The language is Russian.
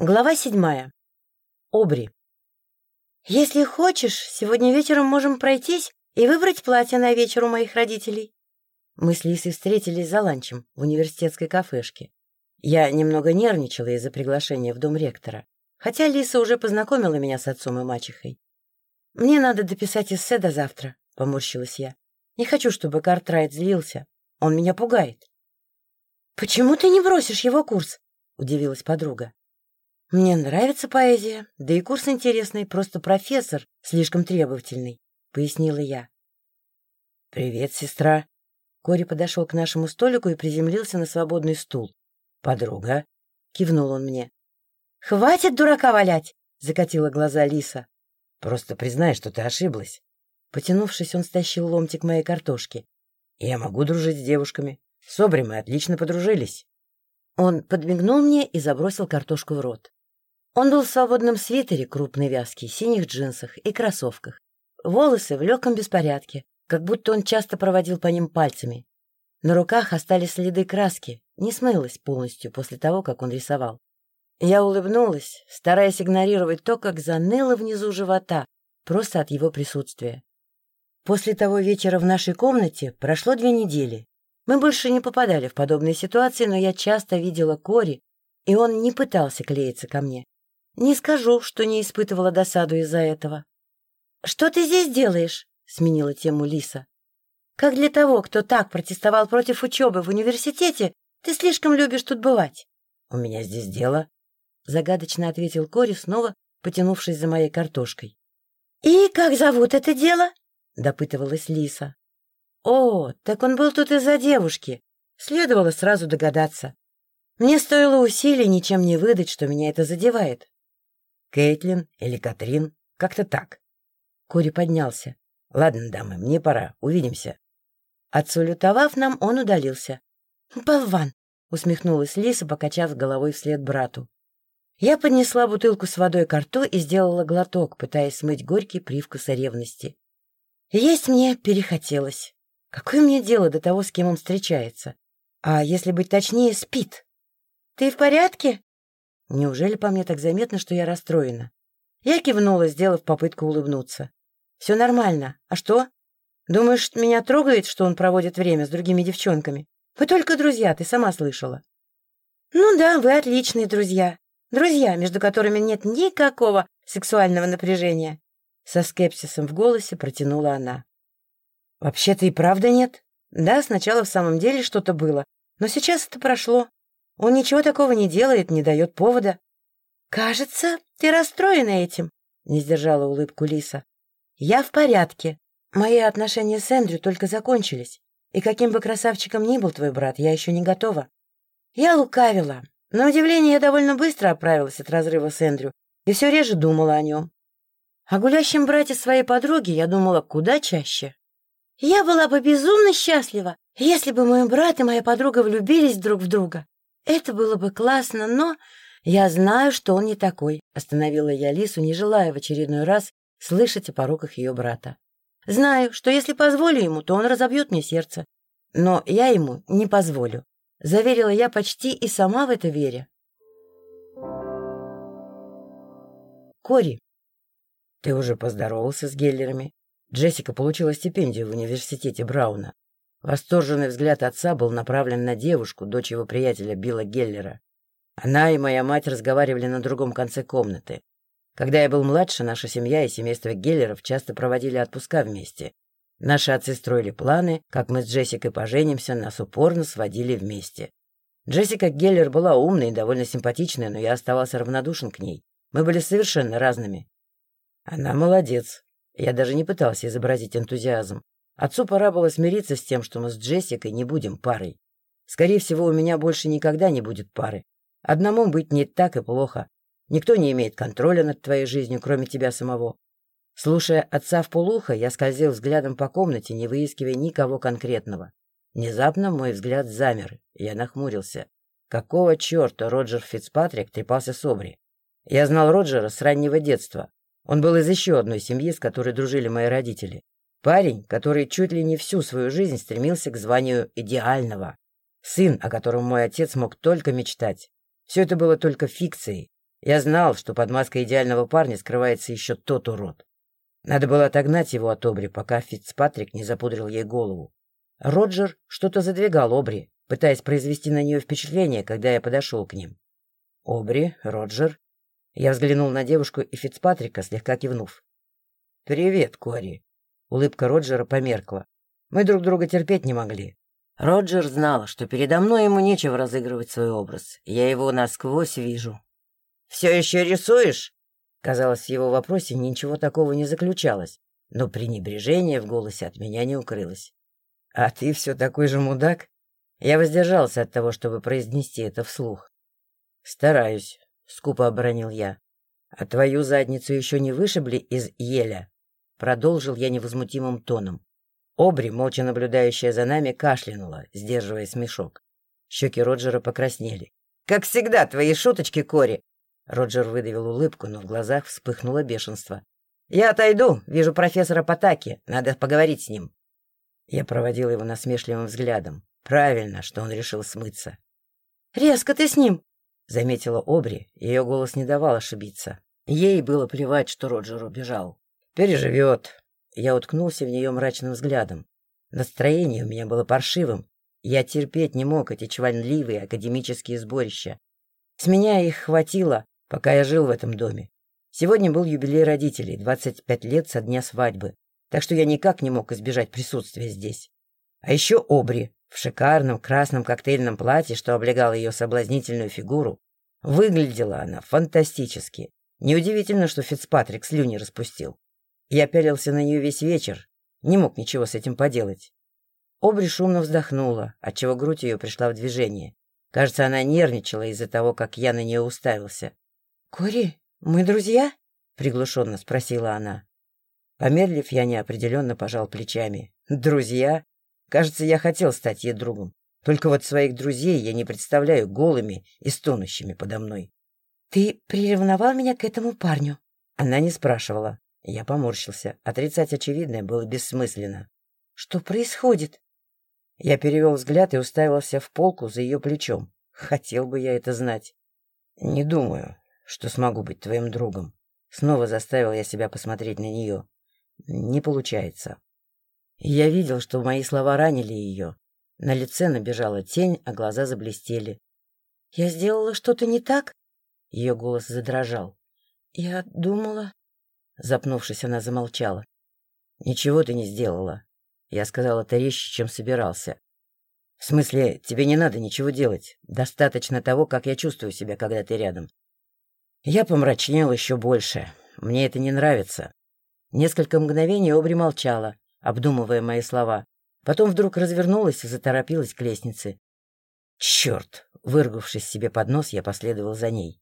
Глава седьмая. Обри. «Если хочешь, сегодня вечером можем пройтись и выбрать платье на вечер у моих родителей». Мы с Лисой встретились за ланчем в университетской кафешке. Я немного нервничала из-за приглашения в дом ректора, хотя Лиса уже познакомила меня с отцом и мачехой. «Мне надо дописать эссе до завтра», — поморщилась я. «Не хочу, чтобы Картрайт злился. Он меня пугает». «Почему ты не бросишь его курс?» — удивилась подруга. Мне нравится поэзия, да и курс интересный, просто профессор слишком требовательный, — пояснила я. — Привет, сестра. Кори подошел к нашему столику и приземлился на свободный стул. — Подруга? — кивнул он мне. — Хватит дурака валять! — закатила глаза Лиса. — Просто признай, что ты ошиблась. Потянувшись, он стащил ломтик моей картошки. — Я могу дружить с девушками. С мы отлично подружились. Он подмигнул мне и забросил картошку в рот. Он был в свободном свитере крупной вязки, синих джинсах и кроссовках. Волосы в легком беспорядке, как будто он часто проводил по ним пальцами. На руках остались следы краски, не смылась полностью после того, как он рисовал. Я улыбнулась, стараясь игнорировать то, как заныло внизу живота, просто от его присутствия. После того вечера в нашей комнате прошло две недели. Мы больше не попадали в подобные ситуации, но я часто видела Кори, и он не пытался клеиться ко мне. Не скажу, что не испытывала досаду из-за этого. — Что ты здесь делаешь? — сменила тему Лиса. — Как для того, кто так протестовал против учебы в университете, ты слишком любишь тут бывать. — У меня здесь дело, — загадочно ответил Кори, снова потянувшись за моей картошкой. — И как зовут это дело? — допытывалась Лиса. — О, так он был тут из-за девушки. Следовало сразу догадаться. Мне стоило усилий ничем не выдать, что меня это задевает. Кейтлин или Катрин, как-то так. Кори поднялся. — Ладно, дамы, мне пора, увидимся. Отсулютовав нам, он удалился. — Болван! — усмехнулась Лиса, покачав головой вслед брату. Я поднесла бутылку с водой к рту и сделала глоток, пытаясь смыть горький привкус ревности. Есть мне перехотелось. Какое мне дело до того, с кем он встречается? А если быть точнее, спит? — Ты в порядке? Неужели по мне так заметно, что я расстроена? Я кивнула, сделав попытку улыбнуться. «Все нормально. А что? Думаешь, меня трогает, что он проводит время с другими девчонками? Вы только друзья, ты сама слышала». «Ну да, вы отличные друзья. Друзья, между которыми нет никакого сексуального напряжения». Со скепсисом в голосе протянула она. «Вообще-то и правда нет. Да, сначала в самом деле что-то было, но сейчас это прошло. Он ничего такого не делает, не дает повода. — Кажется, ты расстроена этим, — не сдержала улыбку Лиса. — Я в порядке. Мои отношения с Эндрю только закончились. И каким бы красавчиком ни был твой брат, я еще не готова. Я лукавила. На удивление, я довольно быстро оправилась от разрыва с Эндрю и все реже думала о нем. О гулящем брате своей подруги я думала куда чаще. Я была бы безумно счастлива, если бы мой брат и моя подруга влюбились друг в друга. Это было бы классно, но... Я знаю, что он не такой, — остановила я Лису, не желая в очередной раз слышать о пороках ее брата. Знаю, что если позволю ему, то он разобьет мне сердце. Но я ему не позволю. Заверила я почти и сама в это веря. Кори, ты уже поздоровался с Геллерами? Джессика получила стипендию в университете Брауна. Восторженный взгляд отца был направлен на девушку, дочь его приятеля Билла Геллера. Она и моя мать разговаривали на другом конце комнаты. Когда я был младше, наша семья и семейство Геллеров часто проводили отпуска вместе. Наши отцы строили планы, как мы с Джессикой поженимся, нас упорно сводили вместе. Джессика Геллер была умной и довольно симпатичной, но я оставался равнодушен к ней. Мы были совершенно разными. Она молодец. Я даже не пытался изобразить энтузиазм. Отцу пора было смириться с тем, что мы с Джессикой не будем парой. Скорее всего, у меня больше никогда не будет пары. Одному быть не так и плохо. Никто не имеет контроля над твоей жизнью, кроме тебя самого. Слушая отца в полухо, я скользил взглядом по комнате, не выискивая никого конкретного. Внезапно мой взгляд замер, я нахмурился. Какого черта Роджер Фицпатрик трепался с Обри? Я знал Роджера с раннего детства. Он был из еще одной семьи, с которой дружили мои родители. Парень, который чуть ли не всю свою жизнь стремился к званию идеального. Сын, о котором мой отец мог только мечтать. Все это было только фикцией. Я знал, что под маской идеального парня скрывается еще тот урод. Надо было отогнать его от Обри, пока Фицпатрик не запудрил ей голову. Роджер что-то задвигал Обри, пытаясь произвести на нее впечатление, когда я подошел к ним. Обри, Роджер. Я взглянул на девушку и Фицпатрика, слегка кивнув. «Привет, Кори». Улыбка Роджера померкла. Мы друг друга терпеть не могли. Роджер знал, что передо мной ему нечего разыгрывать свой образ. Я его насквозь вижу. «Все еще рисуешь?» Казалось, в его вопросе ничего такого не заключалось, но пренебрежение в голосе от меня не укрылось. «А ты все такой же мудак?» Я воздержался от того, чтобы произнести это вслух. «Стараюсь», — скупо оборонил я. «А твою задницу еще не вышибли из еля?» Продолжил я невозмутимым тоном. Обри, молча наблюдающая за нами, кашлянула, сдерживая смешок. Щеки Роджера покраснели. «Как всегда, твои шуточки, Кори!» Роджер выдавил улыбку, но в глазах вспыхнуло бешенство. «Я отойду. Вижу профессора Потаки. Надо поговорить с ним». Я проводил его насмешливым взглядом. Правильно, что он решил смыться. «Резко ты с ним!» — заметила Обри. Ее голос не давал ошибиться. Ей было плевать, что Роджер убежал. «Переживет». Я уткнулся в нее мрачным взглядом. Настроение у меня было паршивым. Я терпеть не мог эти чванливые академические сборища. С меня их хватило, пока я жил в этом доме. Сегодня был юбилей родителей, 25 лет со дня свадьбы, так что я никак не мог избежать присутствия здесь. А еще Обри в шикарном красном коктейльном платье, что облегало ее соблазнительную фигуру. Выглядела она фантастически. Неудивительно, что Фицпатрик слюни распустил. Я пялился на нее весь вечер, не мог ничего с этим поделать. Обри шумно вздохнула, отчего грудь ее пришла в движение. Кажется, она нервничала из-за того, как я на нее уставился. — Кори, мы друзья? — приглушенно спросила она. Помедлив, я неопределенно пожал плечами. — Друзья? Кажется, я хотел стать ей другом. Только вот своих друзей я не представляю голыми и стонущими подо мной. — Ты приревновал меня к этому парню? Она не спрашивала. Я поморщился. Отрицать очевидное было бессмысленно. — Что происходит? Я перевел взгляд и уставился в полку за ее плечом. Хотел бы я это знать. Не думаю, что смогу быть твоим другом. Снова заставил я себя посмотреть на нее. Не получается. Я видел, что мои слова ранили ее. На лице набежала тень, а глаза заблестели. — Я сделала что-то не так? Ее голос задрожал. — Я думала... Запнувшись, она замолчала. — Ничего ты не сделала. Я сказал это резче, чем собирался. В смысле, тебе не надо ничего делать. Достаточно того, как я чувствую себя, когда ты рядом. Я помрачнел еще больше. Мне это не нравится. Несколько мгновений Обри молчала, обдумывая мои слова. Потом вдруг развернулась и заторопилась к лестнице. Черт! Выргавшись себе под нос, я последовал за ней.